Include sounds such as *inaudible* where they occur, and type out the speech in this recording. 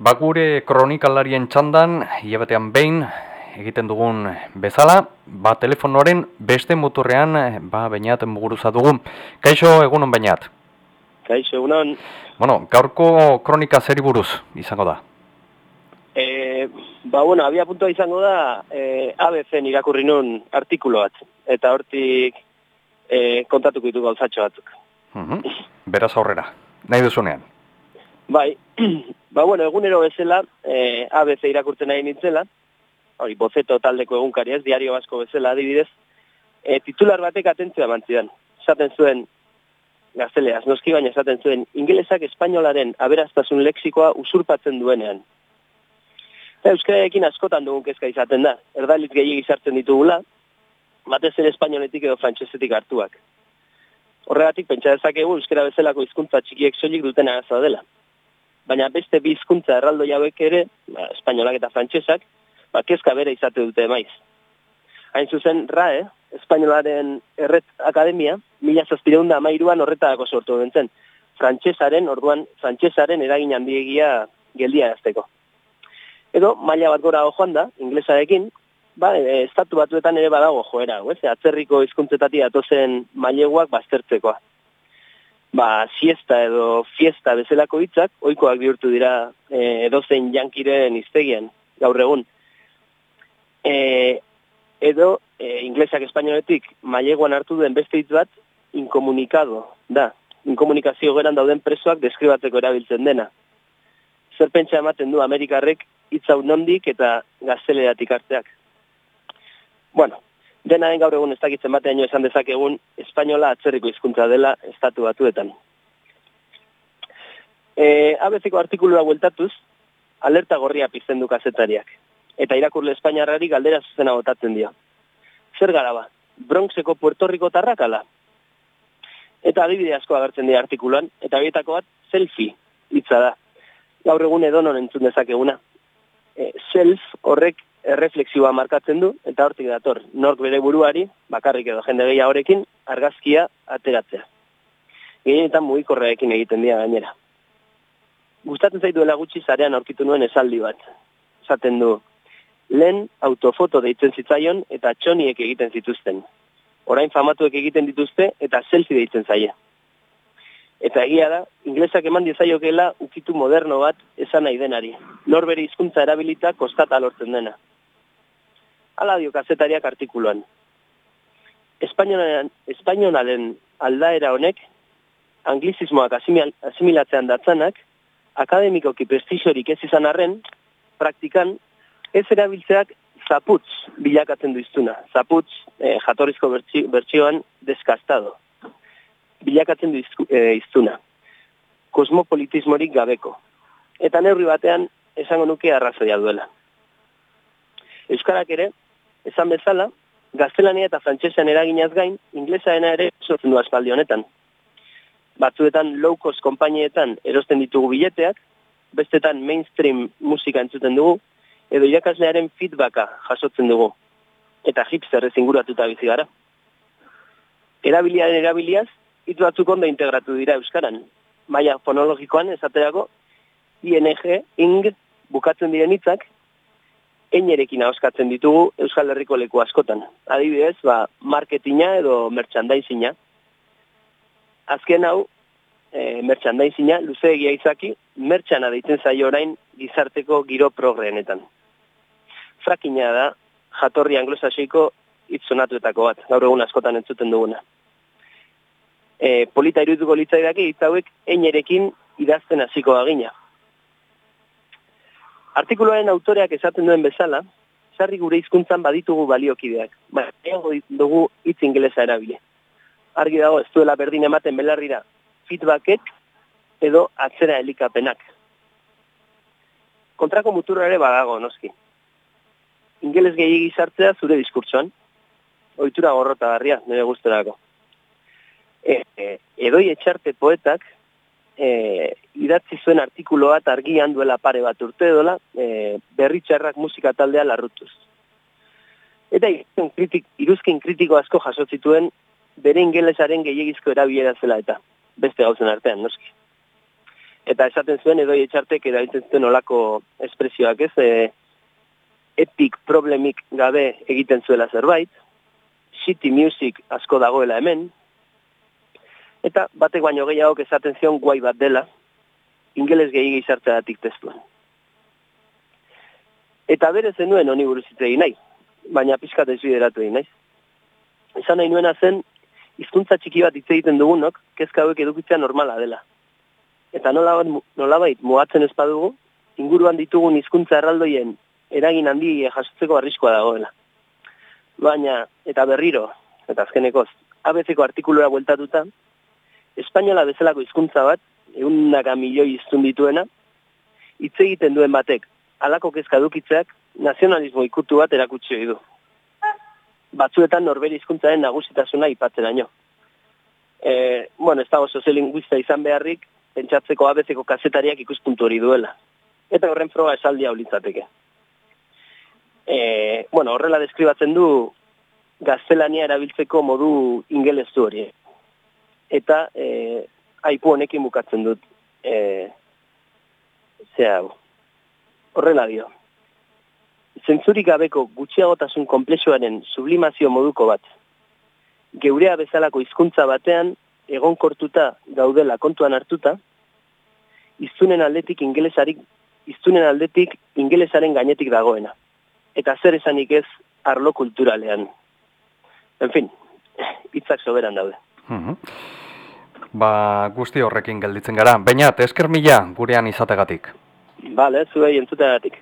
Bagure kronikalarien txandan, hilabetean behin, egiten dugun bezala, ba telefonoren beste muturrean, ba bainat muguruza dugu. Kaixo, egunon bainat? Kaixo, egunon. Bueno, gaurko kronika zeri buruz izango da? E, ba, bueno, abia puntua izango da, e, ABC irakurri nun artikulo bat, eta hortik e, kontatuko ditu gauzatxo batzuk. Uh Beraz aurrera, nahi duzunean. Bai, *clears throat* ba, bueno, egunero bezala, e, ABC irakurtzen nahi nintzela, hori, bozeto taldeko egunkari ez, diario basko bezala adibidez, e, titular batek atentzioa mantzidan. Zaten zuen, gazteleaz, noski baina esaten zuen, ingelesak espainolaren aberaztasun leksikoa usurpatzen duenean. Eta euskaraekin askotan dugun kezka izaten da, erdalit gehiagik izartzen ditugula, batez ere espainoletik edo frantsesetik hartuak. Horregatik, pentsa dezakegu euskara bezalako hizkuntza txikiek soilik duten arazoa dela. Baina beste bi hizkuntza erraldo jauek ere, ba, espainolak eta frantsesak, ba, kezka bere izate dute maiz. Hain zuzen, RAE, Espainolaren Erret Akademia, mila zazpireun da amairuan horretako sortu dentzen. Frantsesaren, orduan, frantsesaren eragin handiegia geldia azteko. Edo, maila bat gora joan da, inglesarekin, ba, e, estatu batuetan ere badago joera, ez? atzerriko hizkuntzetati atozen maileguak baztertzekoa. Ba, siesta edo fiesta bezalako hitzak, ohikoak bihurtu dira e, edozein jankiren iztegien, gaur egun. E, edo, e, inglesak espainoletik maileguan hartu den beste hitz bat, inkomunikado, da. Inkomunikazio geran dauden presoak deskribatzeko erabiltzen dena. Zer pentsa ematen du Amerikarrek hitz hau nondik eta gazteleratik hartzeak. Bueno, dena den gaur egun ez dakitzen batean jo esan dezakegun, espainola atzerriko hizkuntza dela estatu batuetan. E, abezeko artikulua bueltatuz, alerta gorria pizten du kazetariak eta irakurle Espainiarrari galdera zuzena botatzen dio. Zer gara ba? Bronxeko Puerto Rico tarrakala? Eta adibide asko agertzen dira artikuluan, eta bietako bat selfie hitza da. Gaur egun edo non entzun dezakeguna. E, self horrek erreflexioa markatzen du, eta hortik dator, nork bere buruari, bakarrik edo jende gehiago horrekin, argazkia ateratzea. Gehienetan mugikorreekin egiten dira gainera. Gustatzen zaituela gutxi zarean aurkitu nuen esaldi bat. Zaten du, lehen autofoto deitzen zitzaion eta txoniek egiten zituzten. Orain famatuek egiten dituzte eta selfie deitzen zaie. Eta egia da, inglesak eman diezaiokela ukitu moderno bat esan nahi denari. Norberi hizkuntza erabilita kostata lortzen dena. Hala dio kazetariak artikuluan. Espainolaren aldaera honek, anglizismoak asimilatzean datzanak, akademikoki prestizorik ez izan arren, praktikan ez erabiltzeak zaputz bilakatzen du iztuna. Zaputz eh, jatorrizko bertsioan deskastado. Bilakatzen du eh. Kosmopolitismorik gabeko. Eta neurri batean esango nuke arrazoia duela. Euskarak ere, esan bezala, gaztelania eta frantsesean eraginaz gain, inglesaena ere sortzen du aspaldi honetan. Batzuetan low-cost kompainietan erosten ditugu bileteak, bestetan mainstream musika entzuten dugu, edo irakaslearen feedbacka jasotzen dugu. Eta hipster ez inguratuta bizi gara. Erabiliaren erabiliaz, hitu batzuk ondo integratu dira Euskaran. Maia fonologikoan esaterako, ING, ING, bukatzen diren hitzak, einerekin ahoskatzen ditugu Euskal Herriko leku askotan. Adibidez, ba, marketinga edo merchandisinga. Azken hau, e, merchandisinga, luze egia izaki, mertxana deitzen zaio orain gizarteko giro progreenetan frakina da jatorri anglosaxiko itzonatuetako bat, gaur egun askotan entzuten duguna. E, polita irutuko litzaidake hitz hauek einerekin idazten hasiko agina. Artikuluaren autoreak esaten duen bezala, sarri gure hizkuntzan baditugu baliokideak, baina dugu hitz ingelesa erabile. Argi dago ez duela berdin ematen belarrira feedbackek edo atzera helikapenak. Kontrako muturra ere badago, noski ingeles gehi sartzea zure diskurtsoan. Oitura gorrota garria, nire guzterako. E, e, edoi etxarte poetak e, idatzi zuen artikulo bat argian duela pare bat urte dola e, berritxarrak musika taldea larrutuz. Eta kritik, iruzkin kritiko asko jasotzituen bere ingelesaren gehiagizko erabilera zela eta beste gauzen artean, noski. Eta esaten zuen edo etxartek erabiltzen zuen olako espresioak ez, e, epic problemik gabe egiten zuela zerbait, city music asko dagoela hemen, eta batek baino gehiago esaten zion guai bat dela, ingeles gehi gizartzeratik testuan. Eta bere zenuen honi buruz nahi, baina pixkat ez bideratu egin naiz. Esan nahi nuena zen, hizkuntza txiki bat hitz egiten dugunok, kezka hauek edukitzea normala dela. Eta nola, nola bait, mugatzen ez badugu, inguruan ditugun hizkuntza erraldoien eragin handi jasotzeko arriskoa dagoela. Baina, eta berriro, eta azkenekoz, abezeko artikulura bueltatuta, Espainola bezalako hizkuntza bat, egun naga milioi iztun dituena, hitz egiten duen batek, alako kezka dukitzeak, nazionalismo ikutu bat erakutsi du. Batzuetan norberi hizkuntzaren nagusitasuna ipatzeraino. E, bueno, ez dago soziolinguista izan beharrik, pentsatzeko abezeko kazetariak ikuspuntu hori duela. Eta horren froga esaldi hau litzateke. E, bueno, horrela deskribatzen du gaztelania erabiltzeko modu ingelestu hori. Eta e, aipu honekin bukatzen dut. E, zea, horrela dio zentzurik gabeko gutxiagotasun komplexuaren sublimazio moduko bat. Geurea bezalako hizkuntza batean egonkortuta gaudela kontuan hartuta, iztunen aldetik ingelesarik iztunen aldetik ingelesaren gainetik dagoena. Eta zer esanik ez arlo kulturalean. En fin, hitzak soberan daude. Mhm. Ba, guzti horrekin gelditzen gara. Baina, esker mila gurean izategatik. Bale, zuei entzutegatik.